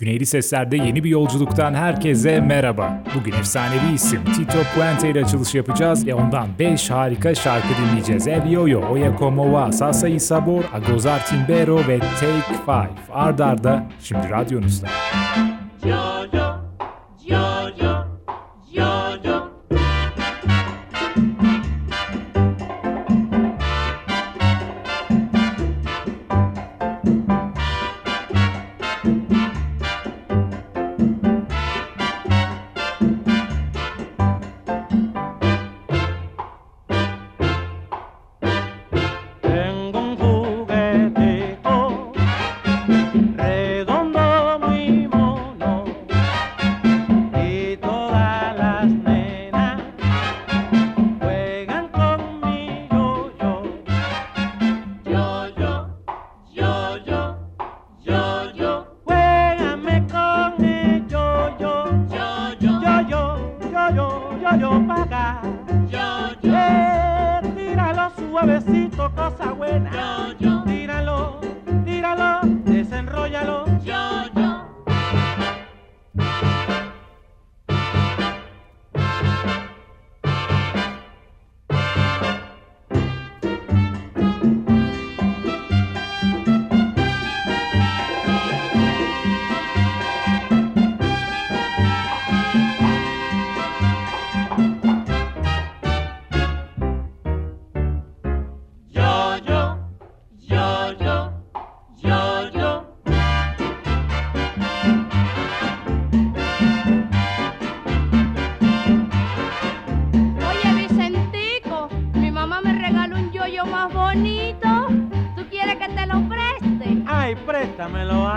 Güneyli Sesler'de yeni bir yolculuktan herkese merhaba. Bugün efsanevi isim Tito Puente ile açılış yapacağız ve ondan 5 harika şarkı dinleyeceğiz. El Yo-Yo, Oye Como Va, Salsa y Agozar Timbero ve Take Five. Ard arda şimdi radyonuzda. Yo-Yo, Yo-Yo, Dámelo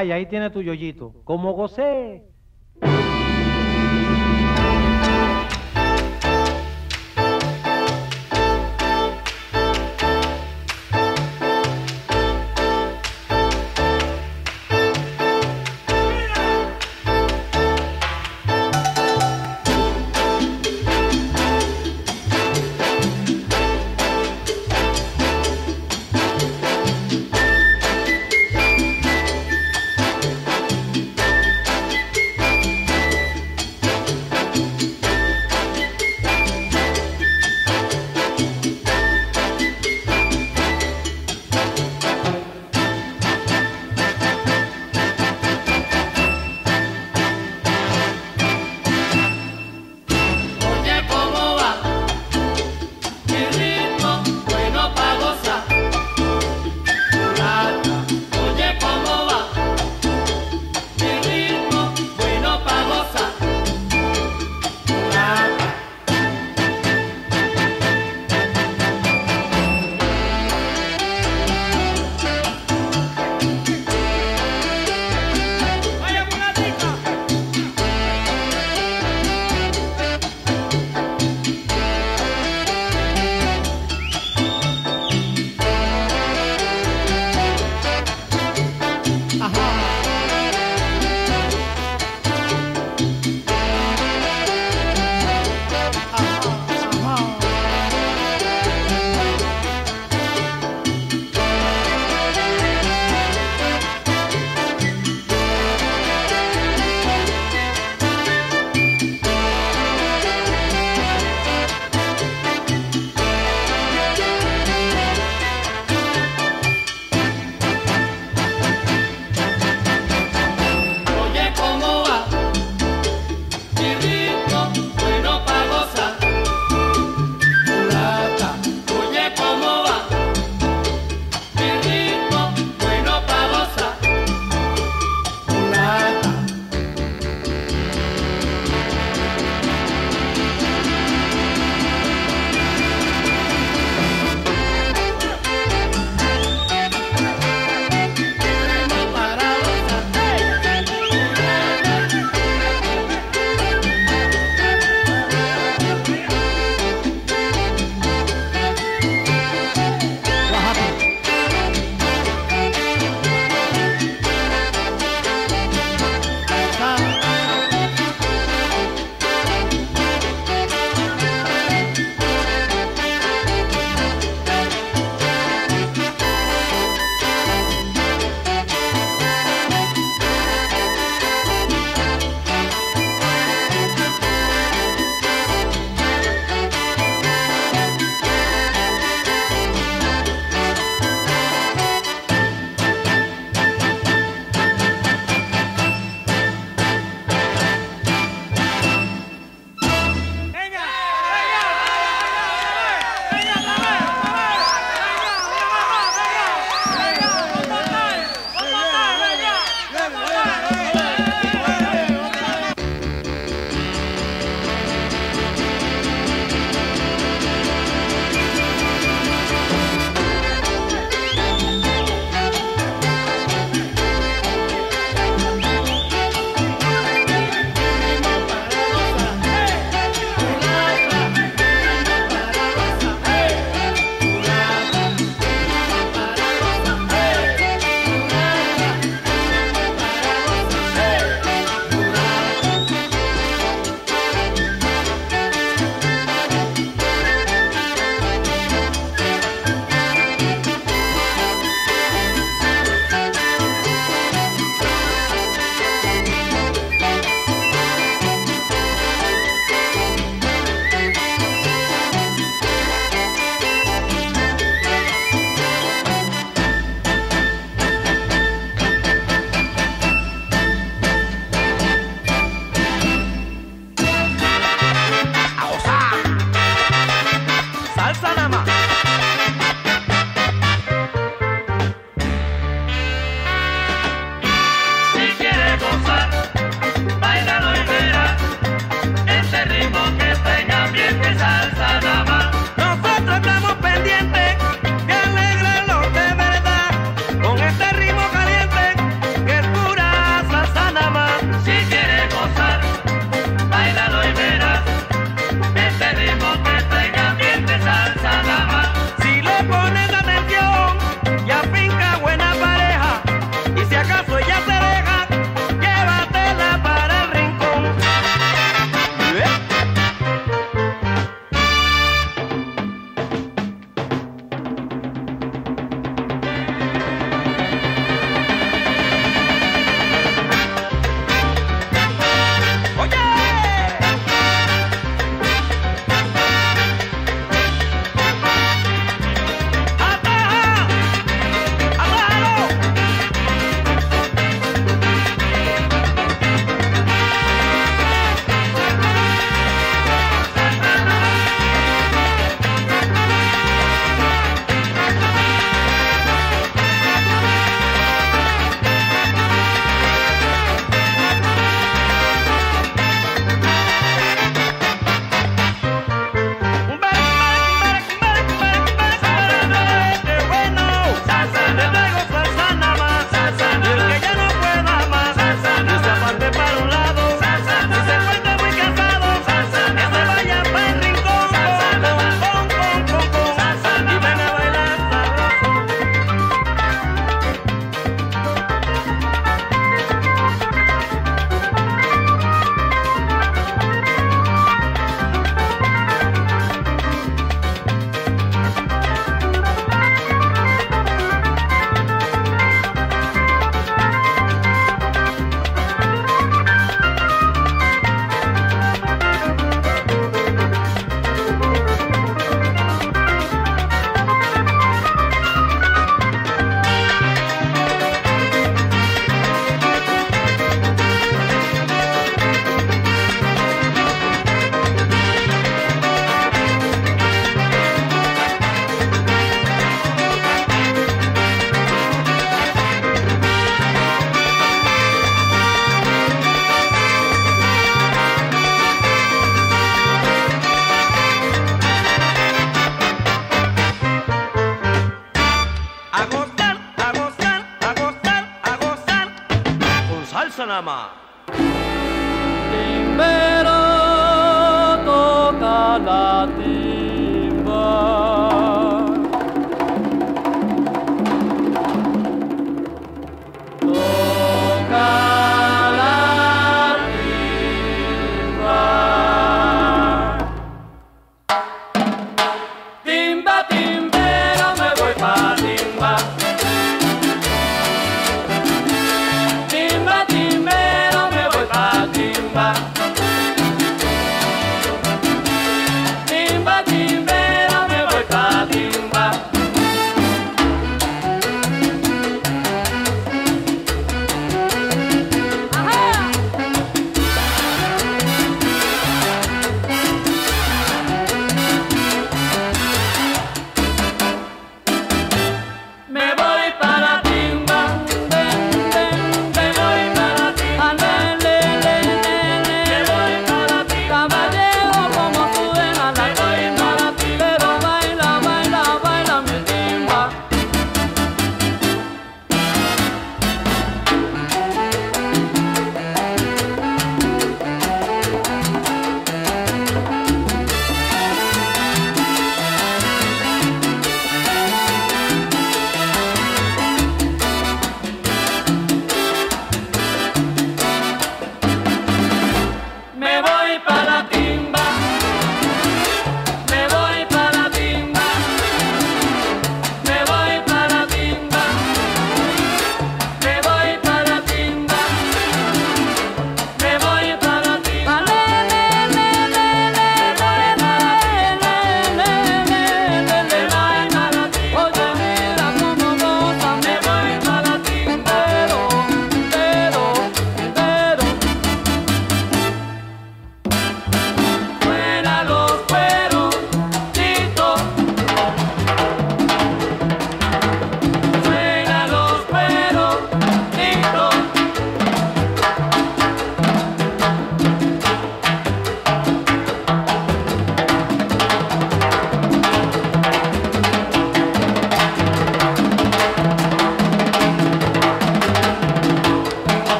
Vaya, ahí tiene tu yoyito. Como gocé.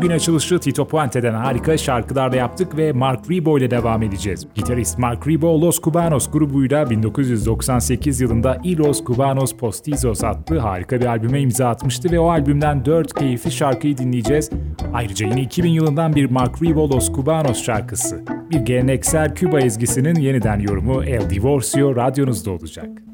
Bugün açılışı Tito Puente'den harika şarkılarla yaptık ve Mark Rebo ile devam edeceğiz. Gitarist Mark Rebo, Los Cubanos grubuyla 1998 yılında Y Los Cubanos Postizos adlı harika bir albüme imza atmıştı ve o albümden 4 keyifli şarkıyı dinleyeceğiz. Ayrıca yine 2000 yılından bir Mark Rebo Los Cubanos şarkısı. Bir geleneksel Küba ezgisinin yeniden yorumu El Divorcio radyonuzda olacak.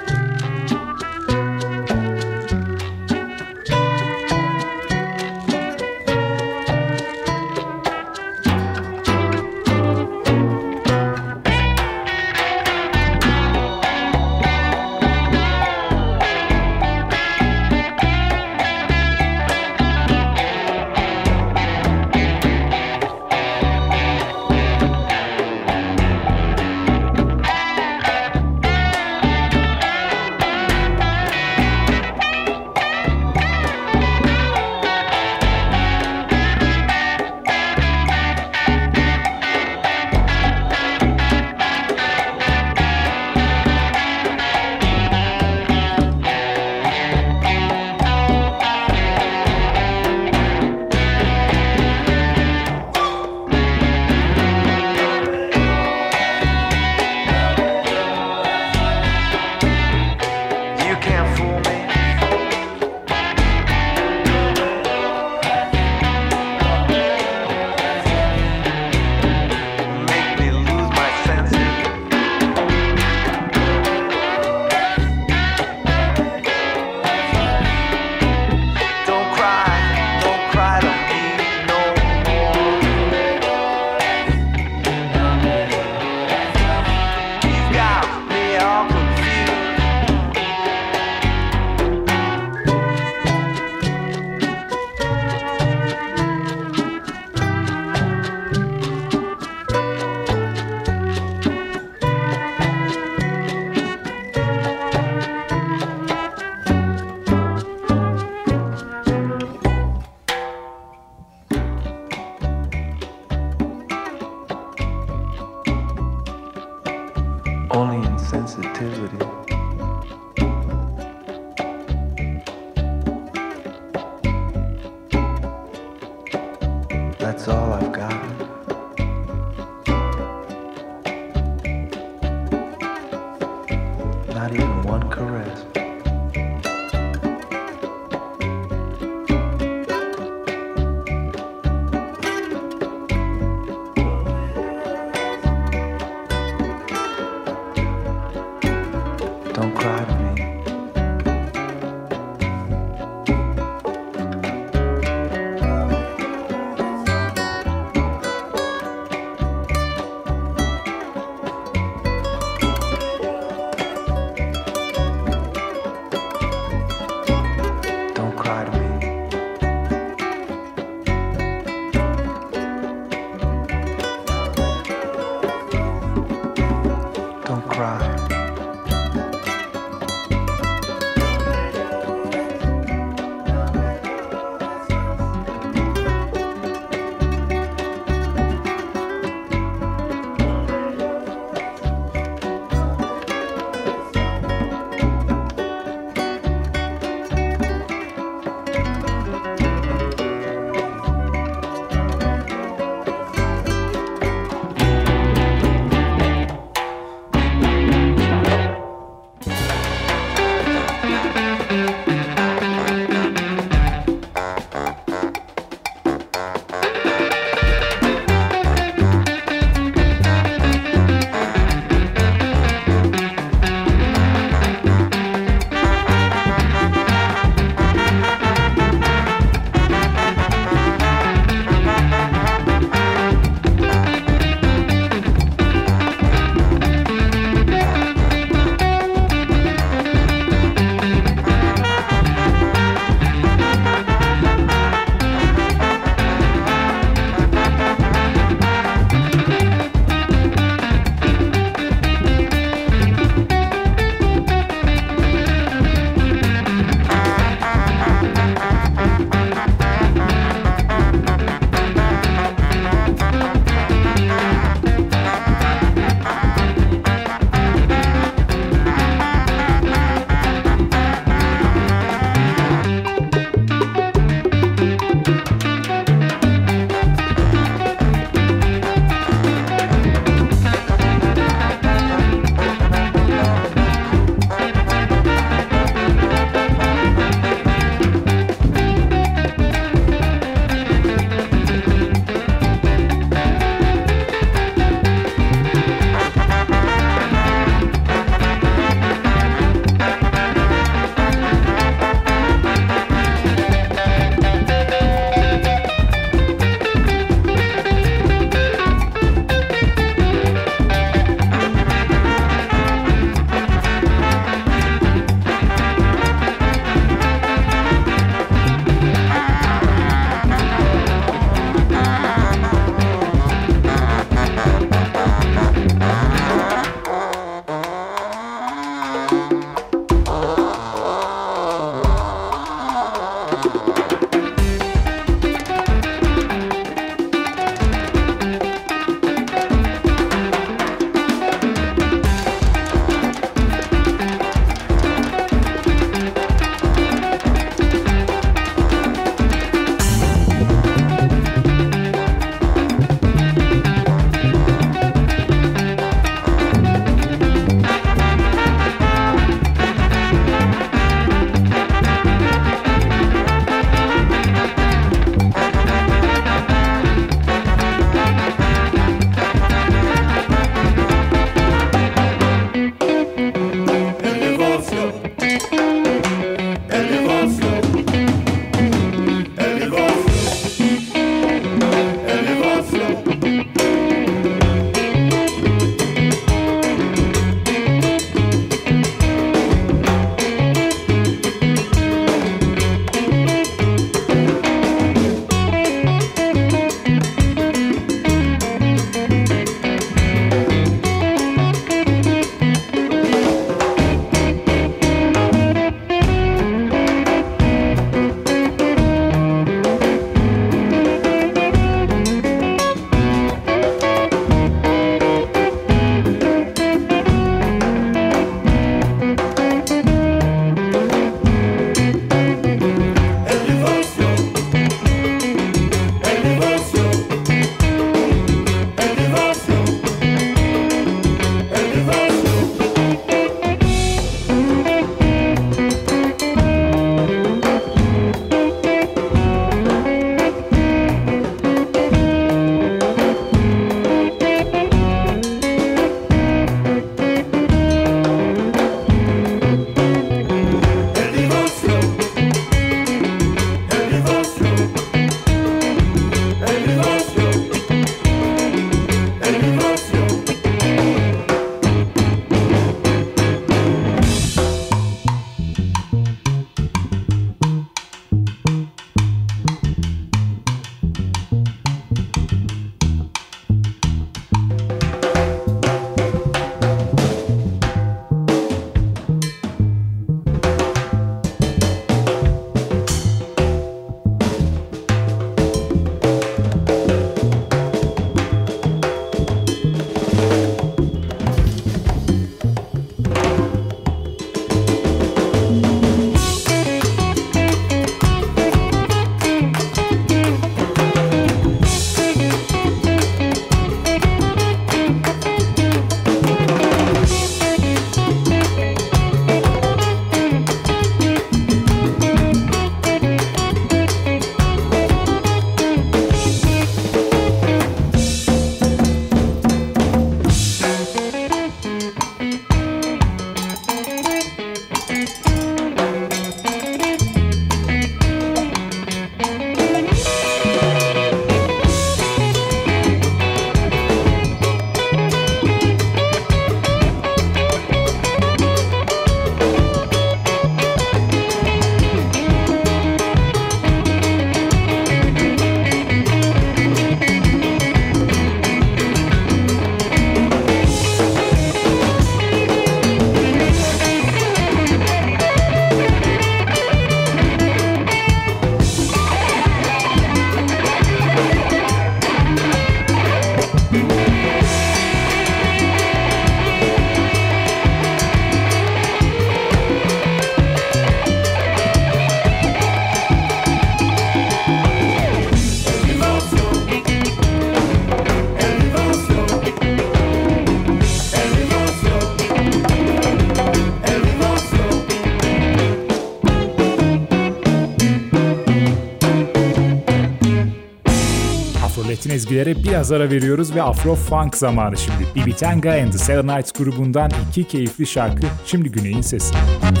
Ezgilere biraz ara veriyoruz ve Afro Funk zamanı şimdi. Bibi Tanga and the Selenites grubundan iki keyifli şarkı şimdi Güney'in sesi. Güney'in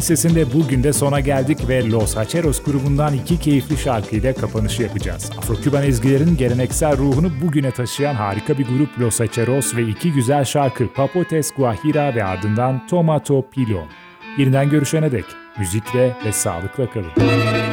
sesinde bugün de sona geldik ve Los Hacheros grubundan iki keyifli şarkıyla kapanışı yapacağız. Afro-Küban ezgilerin geleneksel ruhunu bugüne taşıyan harika bir grup Los Hacheros ve iki güzel şarkı Papotes Guajira ve ardından Tomato Pilon. Yeniden görüşene dek müzikle ve sağlıkla kalın.